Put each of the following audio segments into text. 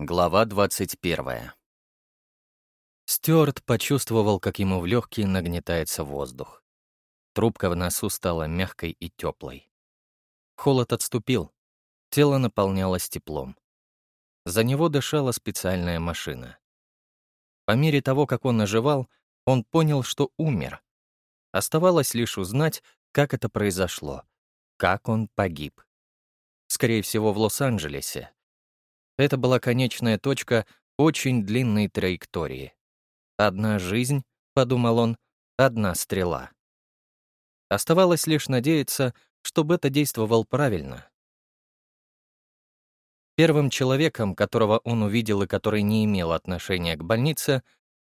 Глава 21. Стюарт почувствовал, как ему в легкие нагнетается воздух. Трубка в носу стала мягкой и теплой. Холод отступил, тело наполнялось теплом. За него дышала специальная машина. По мере того, как он оживал, он понял, что умер. Оставалось лишь узнать, как это произошло, как он погиб. Скорее всего, в Лос-Анджелесе, это была конечная точка очень длинной траектории. Одна жизнь, — подумал он, — одна стрела. Оставалось лишь надеяться, чтобы это действовал правильно. Первым человеком, которого он увидел и который не имел отношения к больнице,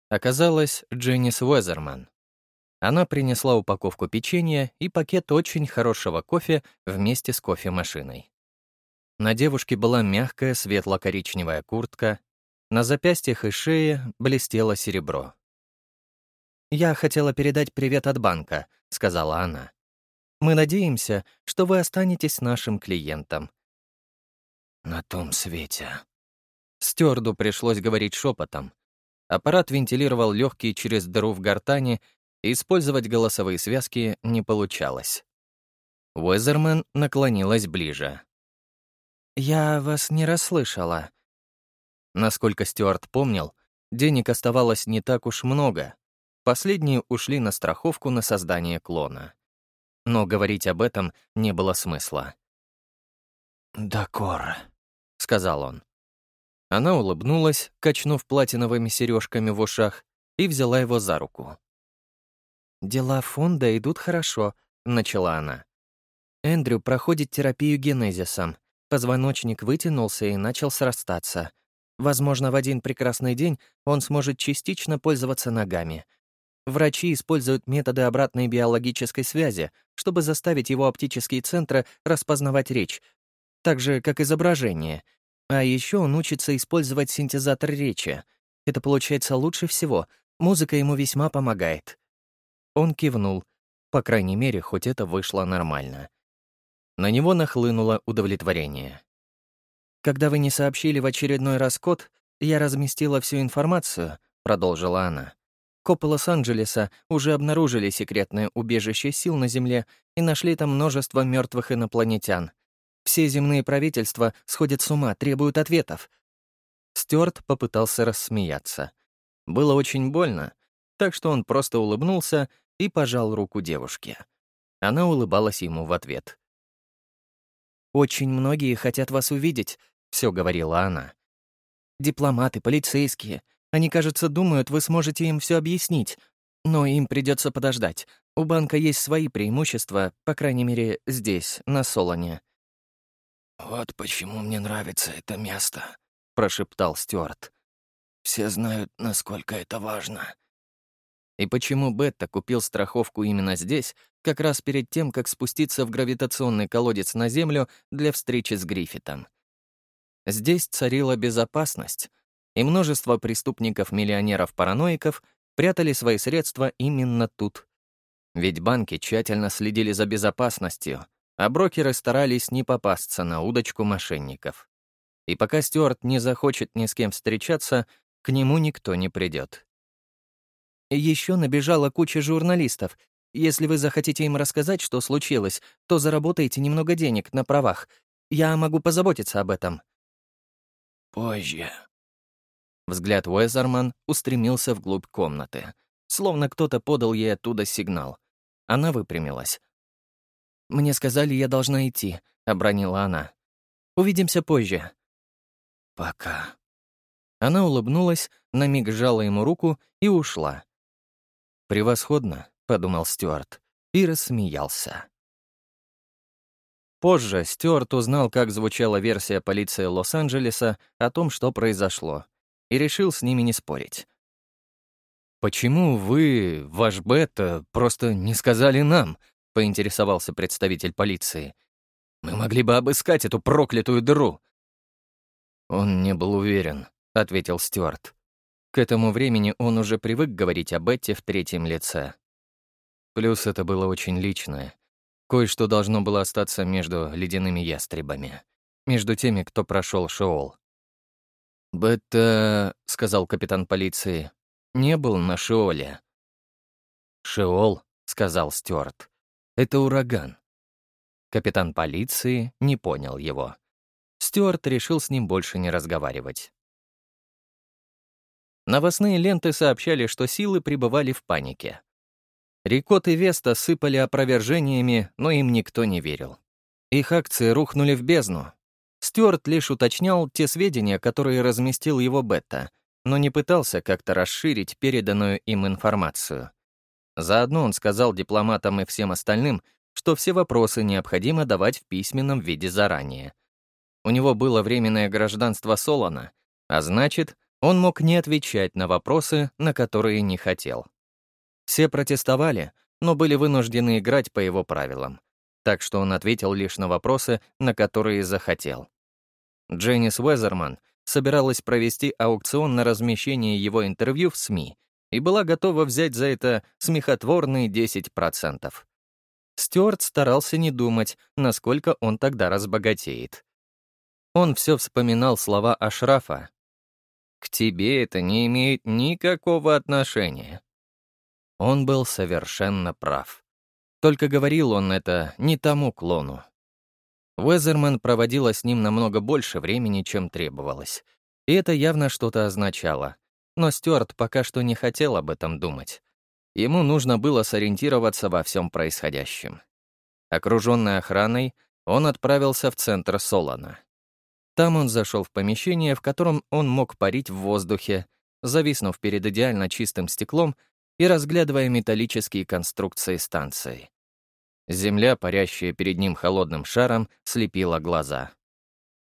оказалась Дженнис Уэзерман. Она принесла упаковку печенья и пакет очень хорошего кофе вместе с кофемашиной. На девушке была мягкая светло-коричневая куртка, на запястьях и шее блестело серебро. «Я хотела передать привет от банка», — сказала она. «Мы надеемся, что вы останетесь нашим клиентом». «На том свете». Стюарду пришлось говорить шепотом. Аппарат вентилировал легкие через дыру в гортани, и использовать голосовые связки не получалось. Уэзерман наклонилась ближе. «Я вас не расслышала». Насколько Стюарт помнил, денег оставалось не так уж много. Последние ушли на страховку на создание клона. Но говорить об этом не было смысла. «Дакор», — сказал он. Она улыбнулась, качнув платиновыми сережками в ушах, и взяла его за руку. «Дела фонда идут хорошо», — начала она. «Эндрю проходит терапию генезисом. Позвоночник вытянулся и начал срастаться. Возможно, в один прекрасный день он сможет частично пользоваться ногами. Врачи используют методы обратной биологической связи, чтобы заставить его оптические центры распознавать речь, так же, как изображение. А еще он учится использовать синтезатор речи. Это получается лучше всего. Музыка ему весьма помогает. Он кивнул. По крайней мере, хоть это вышло нормально. На него нахлынуло удовлетворение. «Когда вы не сообщили в очередной раз код, я разместила всю информацию», — продолжила она. Копы Лос-Анджелеса уже обнаружили секретное убежище сил на Земле и нашли там множество мертвых инопланетян. Все земные правительства сходят с ума, требуют ответов. Стюарт попытался рассмеяться. Было очень больно, так что он просто улыбнулся и пожал руку девушке. Она улыбалась ему в ответ. «Очень многие хотят вас увидеть», — все говорила она. «Дипломаты, полицейские. Они, кажется, думают, вы сможете им все объяснить. Но им придется подождать. У банка есть свои преимущества, по крайней мере, здесь, на Солоне». «Вот почему мне нравится это место», — прошептал Стюарт. «Все знают, насколько это важно. И почему Бетта купил страховку именно здесь, как раз перед тем, как спуститься в гравитационный колодец на Землю для встречи с Гриффитом. Здесь царила безопасность, и множество преступников-миллионеров-параноиков прятали свои средства именно тут. Ведь банки тщательно следили за безопасностью, а брокеры старались не попасться на удочку мошенников. И пока Стюарт не захочет ни с кем встречаться, к нему никто не придет. Еще набежала куча журналистов. Если вы захотите им рассказать, что случилось, то заработаете немного денег на правах. Я могу позаботиться об этом». «Позже». Взгляд Уэзерман устремился вглубь комнаты, словно кто-то подал ей оттуда сигнал. Она выпрямилась. «Мне сказали, я должна идти», — обронила она. «Увидимся позже». «Пока». Она улыбнулась, на миг сжала ему руку и ушла. «Превосходно», — подумал Стюарт, и рассмеялся. Позже Стюарт узнал, как звучала версия полиции Лос-Анджелеса о том, что произошло, и решил с ними не спорить. «Почему вы, ваш Бета, просто не сказали нам?» — поинтересовался представитель полиции. «Мы могли бы обыскать эту проклятую дыру». «Он не был уверен», — ответил Стюарт. К этому времени он уже привык говорить о Бетте в третьем лице. Плюс это было очень личное. Кое-что должно было остаться между ледяными ястребами. Между теми, кто прошел Шоул. «Бетта», — сказал капитан полиции, — «не был на Шиоле». «Шиол», — сказал Стюарт, — «это ураган». Капитан полиции не понял его. Стюарт решил с ним больше не разговаривать. Новостные ленты сообщали, что силы пребывали в панике. Рикот и Веста сыпали опровержениями, но им никто не верил. Их акции рухнули в бездну. Стюарт лишь уточнял те сведения, которые разместил его Бетта, но не пытался как-то расширить переданную им информацию. Заодно он сказал дипломатам и всем остальным, что все вопросы необходимо давать в письменном виде заранее. У него было временное гражданство Солона, а значит, он мог не отвечать на вопросы, на которые не хотел. Все протестовали, но были вынуждены играть по его правилам. Так что он ответил лишь на вопросы, на которые захотел. Дженнис Уэзерман собиралась провести аукцион на размещение его интервью в СМИ и была готова взять за это смехотворные 10%. Стюарт старался не думать, насколько он тогда разбогатеет. Он все вспоминал слова Ашрафа. «К тебе это не имеет никакого отношения. Он был совершенно прав. Только говорил он это не тому клону. Уэзерман проводила с ним намного больше времени, чем требовалось. И это явно что-то означало. Но Стюарт пока что не хотел об этом думать. Ему нужно было сориентироваться во всем происходящем. Окруженный охраной, он отправился в центр Солона. Там он зашел в помещение, в котором он мог парить в воздухе, зависнув перед идеально чистым стеклом и разглядывая металлические конструкции станции. Земля, парящая перед ним холодным шаром, слепила глаза.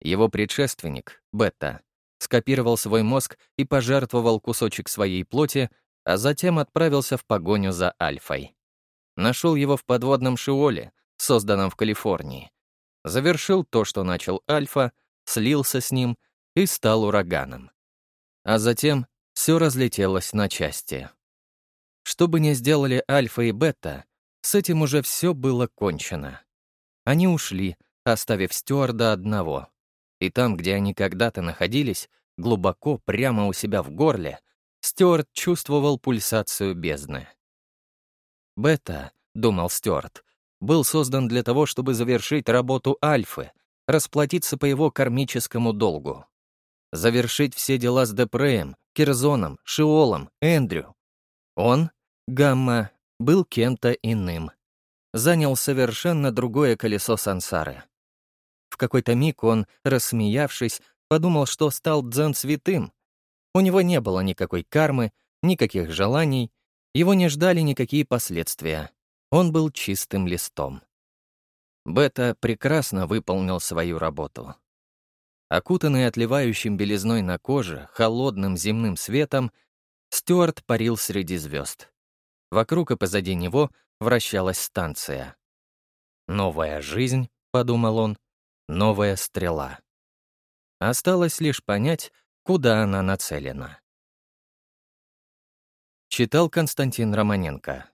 Его предшественник, Бетта, скопировал свой мозг и пожертвовал кусочек своей плоти, а затем отправился в погоню за Альфой. Нашел его в подводном Шиоле, созданном в Калифорнии. Завершил то, что начал Альфа, слился с ним и стал ураганом. А затем все разлетелось на части. Что бы ни сделали Альфа и Бета, с этим уже все было кончено. Они ушли, оставив стюарда одного. И там, где они когда-то находились, глубоко, прямо у себя в горле, Стюарт чувствовал пульсацию бездны. «Бета», — думал Стюарт, — был создан для того, чтобы завершить работу Альфы, расплатиться по его кармическому долгу. Завершить все дела с Депреем, Кирзоном, Шиолом, Эндрю. Он Гамма был кем-то иным. Занял совершенно другое колесо сансары. В какой-то миг он, рассмеявшись, подумал, что стал дзен святым. У него не было никакой кармы, никаких желаний, его не ждали никакие последствия. Он был чистым листом. Бета прекрасно выполнил свою работу. Окутанный отливающим белизной на коже, холодным земным светом, Стюарт парил среди звезд. Вокруг и позади него вращалась станция. «Новая жизнь», — подумал он, — «новая стрела». Осталось лишь понять, куда она нацелена. Читал Константин Романенко.